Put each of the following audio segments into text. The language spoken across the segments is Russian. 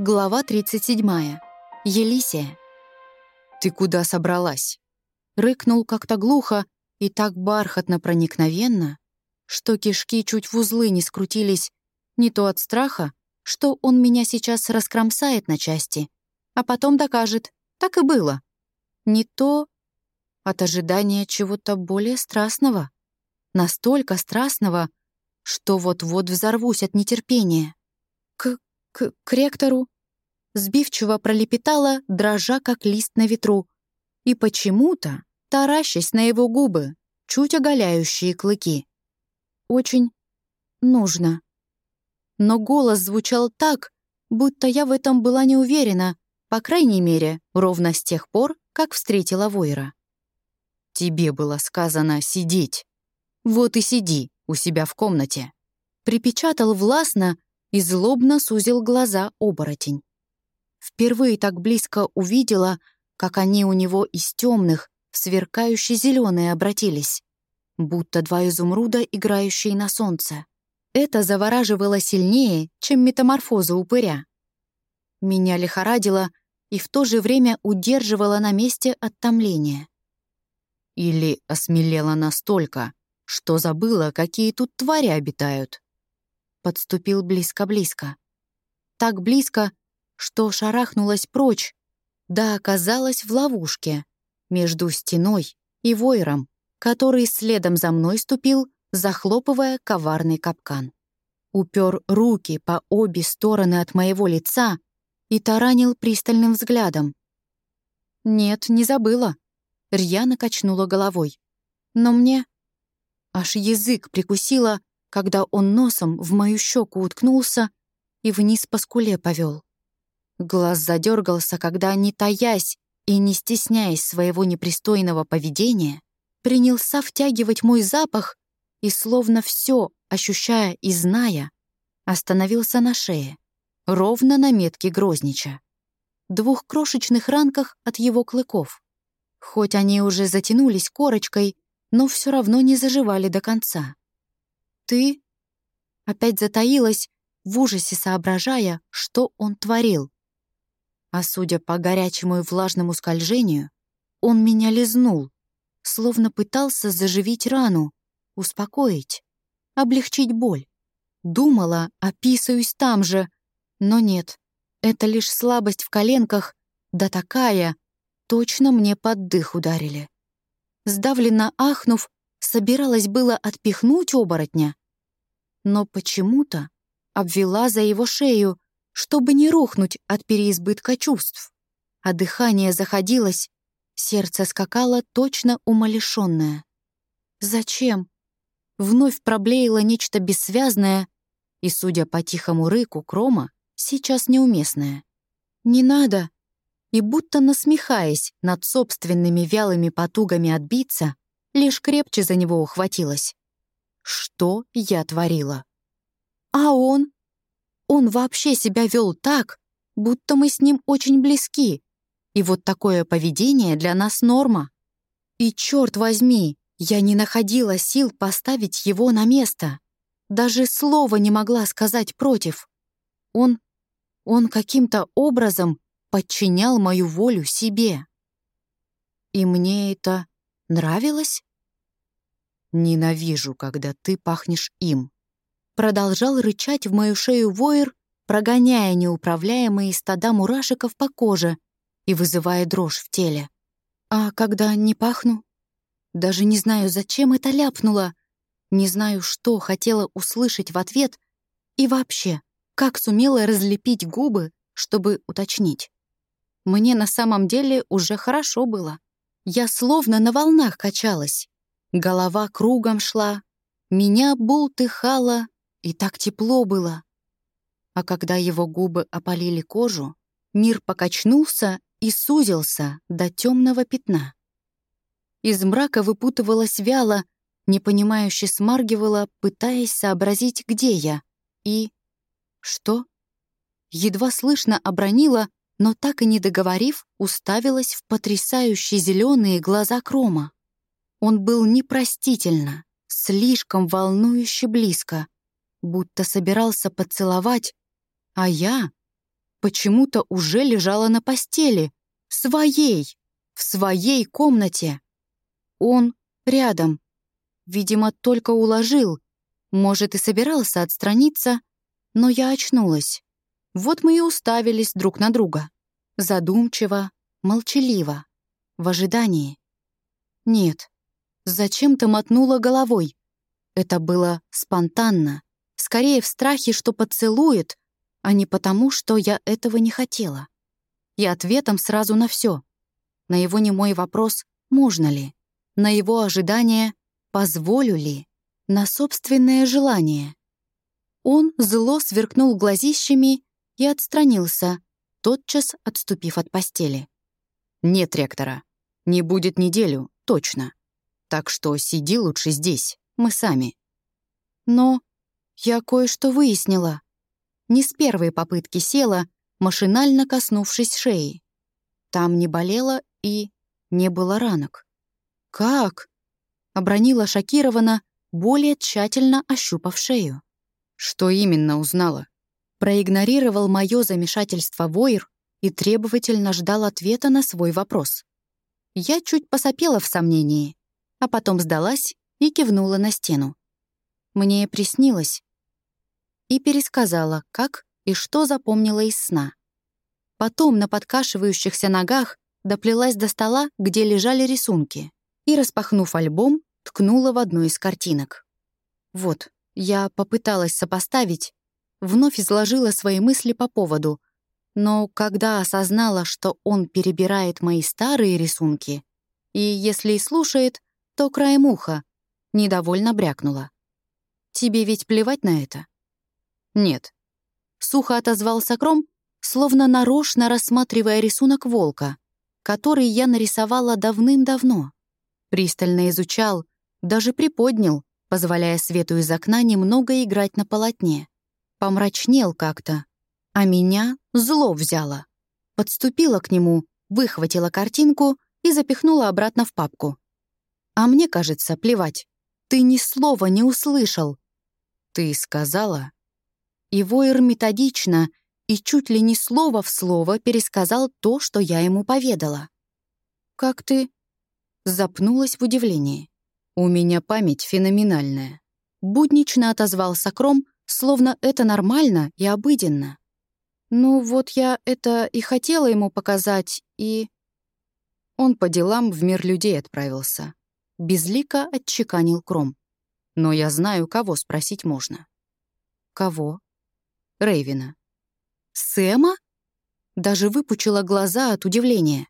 Глава 37. Елисия. «Ты куда собралась?» Рыкнул как-то глухо и так бархатно-проникновенно, что кишки чуть в узлы не скрутились не то от страха, что он меня сейчас раскромсает на части, а потом докажет, так и было. Не то от ожидания чего-то более страстного. Настолько страстного, что вот-вот взорвусь от нетерпения. К к, ректору. Сбивчиво пролепетала, дрожа, как лист на ветру. И почему-то, таращась на его губы, чуть оголяющие клыки. Очень нужно. Но голос звучал так, будто я в этом была не уверена, по крайней мере, ровно с тех пор, как встретила Войра. «Тебе было сказано сидеть. Вот и сиди у себя в комнате», припечатал властно, и злобно сузил глаза оборотень. Впервые так близко увидела, как они у него из темных сверкающие зеленые обратились, будто два изумруда, играющие на солнце. Это завораживало сильнее, чем метаморфоза упыря. Меня лихорадило и в то же время удерживало на месте от томления. Или осмелела настолько, что забыла, какие тут твари обитают подступил близко-близко. Так близко, что шарахнулась прочь, да оказалась в ловушке между стеной и войром, который следом за мной ступил, захлопывая коварный капкан. Упер руки по обе стороны от моего лица и таранил пристальным взглядом. «Нет, не забыла», — рьяно качнула головой. «Но мне...» Аж язык прикусила, когда он носом в мою щеку уткнулся и вниз по скуле повел. Глаз задергался, когда, не таясь и не стесняясь своего непристойного поведения, принялся втягивать мой запах и, словно все ощущая и зная, остановился на шее, ровно на метке Грознича, двух крошечных ранках от его клыков. Хоть они уже затянулись корочкой, но все равно не заживали до конца. «Ты?» Опять затаилась, в ужасе соображая, что он творил. А судя по горячему и влажному скольжению, он меня лизнул, словно пытался заживить рану, успокоить, облегчить боль. Думала, описываюсь там же, но нет, это лишь слабость в коленках, да такая, точно мне под дых ударили. Сдавленно ахнув, Собиралась было отпихнуть оборотня, но почему-то обвела за его шею, чтобы не рухнуть от переизбытка чувств. А дыхание заходилось, сердце скакало точно умалишенное. Зачем? Вновь проблеяло нечто бессвязное и, судя по тихому рыку Крома, сейчас неуместное. «Не надо!» И будто насмехаясь над собственными вялыми потугами отбиться, лишь крепче за него ухватилась. Что я творила? А он? Он вообще себя вел так, будто мы с ним очень близки. И вот такое поведение для нас норма. И черт возьми, я не находила сил поставить его на место. Даже слова не могла сказать против. Он, он каким-то образом подчинял мою волю себе. И мне это Нравилось? «Ненавижу, когда ты пахнешь им», продолжал рычать в мою шею воер, прогоняя неуправляемые стада мурашиков по коже и вызывая дрожь в теле. А когда не пахну? Даже не знаю, зачем это ляпнула. Не знаю, что хотела услышать в ответ и вообще, как сумела разлепить губы, чтобы уточнить. Мне на самом деле уже хорошо было. Я словно на волнах качалась. Голова кругом шла, меня бултыхало, и так тепло было. А когда его губы опалили кожу, мир покачнулся и сузился до темного пятна. Из мрака выпутывалась вяло, непонимающе смаргивала, пытаясь сообразить, где я. И... что? Едва слышно обронила, но так и не договорив, уставилась в потрясающие зеленые глаза Крома. Он был непростительно, слишком волнующе близко, будто собирался поцеловать, а я почему-то уже лежала на постели. Своей! В своей комнате! Он рядом. Видимо, только уложил. Может, и собирался отстраниться, но я очнулась. Вот мы и уставились друг на друга. Задумчиво, молчаливо, в ожидании. Нет, зачем-то мотнула головой. Это было спонтанно, скорее в страхе, что поцелует, а не потому, что я этого не хотела. И ответом сразу на все. На его немой вопрос «можно ли?», на его ожидание «позволю ли?», на собственное желание. Он зло сверкнул глазищами и отстранился, тотчас отступив от постели. «Нет ректора. Не будет неделю, точно. Так что сиди лучше здесь, мы сами». Но я кое-что выяснила. Не с первой попытки села, машинально коснувшись шеи. Там не болело и не было ранок. «Как?» — обронила шокированно, более тщательно ощупав шею. «Что именно узнала?» Проигнорировал мое замешательство Войр и требовательно ждал ответа на свой вопрос. Я чуть посопела в сомнении, а потом сдалась и кивнула на стену. Мне приснилось. И пересказала, как и что запомнила из сна. Потом на подкашивающихся ногах доплелась до стола, где лежали рисунки, и, распахнув альбом, ткнула в одну из картинок. Вот, я попыталась сопоставить, вновь изложила свои мысли по поводу, но когда осознала, что он перебирает мои старые рисунки, и если и слушает, то краем уха, недовольно брякнула. «Тебе ведь плевать на это?» «Нет». Сухо отозвался Кром, словно нарочно рассматривая рисунок волка, который я нарисовала давным-давно. Пристально изучал, даже приподнял, позволяя свету из окна немного играть на полотне. Помрачнел как-то, а меня зло взяло. Подступила к нему, выхватила картинку и запихнула обратно в папку. А мне кажется, плевать. Ты ни слова не услышал. Ты сказала? И Войер методично и чуть ли не слово в слово пересказал то, что я ему поведала. «Как ты?» Запнулась в удивлении. «У меня память феноменальная». Буднично отозвался Кром, словно это нормально и обыденно. «Ну вот я это и хотела ему показать, и...» Он по делам в мир людей отправился. Безлико отчеканил Кром. «Но я знаю, кого спросить можно». «Кого?» Рейвина. «Сэма?» Даже выпучила глаза от удивления.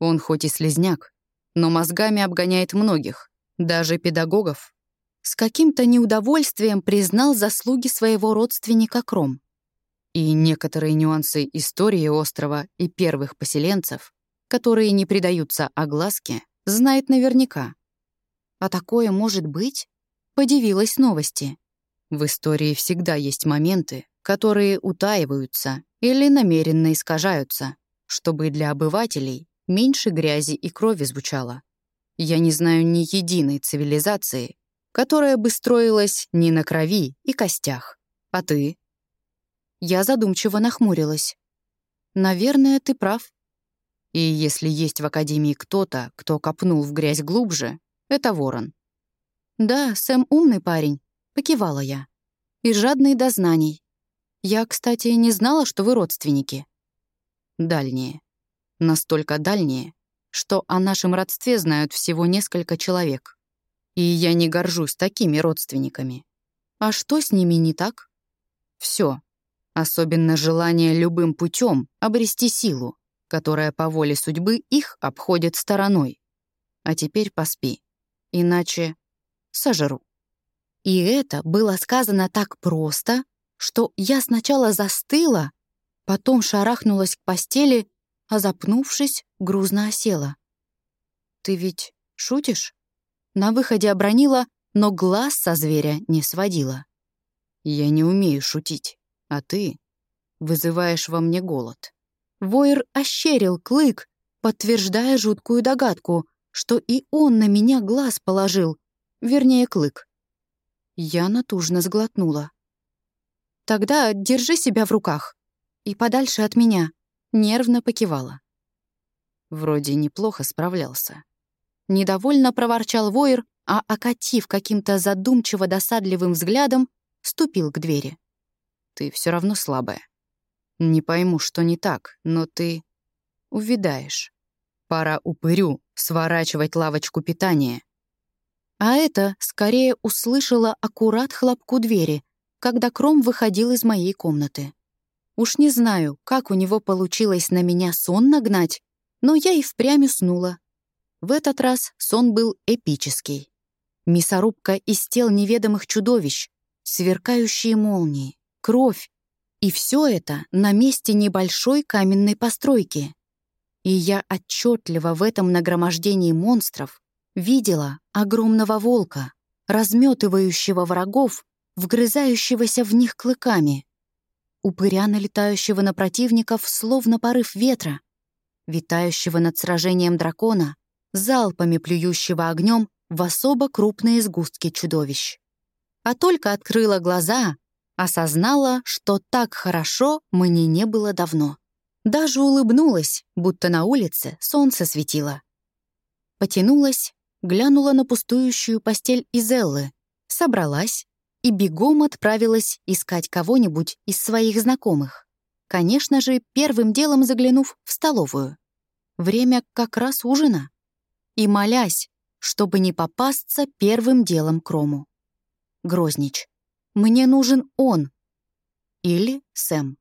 Он хоть и слезняк, но мозгами обгоняет многих, даже педагогов. С каким-то неудовольствием признал заслуги своего родственника Кром. И некоторые нюансы истории острова и первых поселенцев, которые не придаются огласке, знает наверняка. А такое может быть? Подивилась новости. В истории всегда есть моменты, которые утаиваются или намеренно искажаются, чтобы для обывателей меньше грязи и крови звучало. Я не знаю ни единой цивилизации, которая бы строилась не на крови и костях. А ты? Я задумчиво нахмурилась. Наверное, ты прав. И если есть в Академии кто-то, кто копнул в грязь глубже, это Ворон. Да, Сэм умный парень, покивала я. И жадный до знаний. Я, кстати, не знала, что вы родственники. Дальние настолько дальние, что о нашем родстве знают всего несколько человек. И я не горжусь такими родственниками. А что с ними не так? Все. Особенно желание любым путем обрести силу, которая по воле судьбы их обходит стороной. А теперь поспи, иначе сожру. И это было сказано так просто, что я сначала застыла, потом шарахнулась к постели а запнувшись, грузно осела. «Ты ведь шутишь?» На выходе обронила, но глаз со зверя не сводила. «Я не умею шутить, а ты вызываешь во мне голод». Воир ощерил клык, подтверждая жуткую догадку, что и он на меня глаз положил, вернее, клык. Я натужно сглотнула. «Тогда держи себя в руках», и подальше от меня, нервно покивала. Вроде неплохо справлялся. Недовольно проворчал воер, а, окатив каким-то задумчиво-досадливым взглядом, ступил к двери. «Ты все равно слабая. Не пойму, что не так, но ты увидаешь. Пора упырю сворачивать лавочку питания». А это скорее услышала аккурат хлопку двери, когда Кром выходил из моей комнаты. Уж не знаю, как у него получилось на меня сон нагнать, но я и впрямь уснула. В этот раз сон был эпический. Мясорубка из тел неведомых чудовищ, сверкающие молнии, кровь. И все это на месте небольшой каменной постройки. И я отчетливо в этом нагромождении монстров видела огромного волка, разметывающего врагов, вгрызающегося в них клыками, упыря, налетающего на противников, словно порыв ветра, витающего над сражением дракона, залпами плюющего огнем в особо крупные сгустки чудовищ. А только открыла глаза, осознала, что так хорошо мне не было давно. Даже улыбнулась, будто на улице солнце светило. Потянулась, глянула на пустующую постель Изеллы, собралась и бегом отправилась искать кого-нибудь из своих знакомых. Конечно же, первым делом заглянув в столовую. Время как раз ужина. И молясь, чтобы не попасться первым делом Крому. Грознич. Мне нужен он. Или Сэм.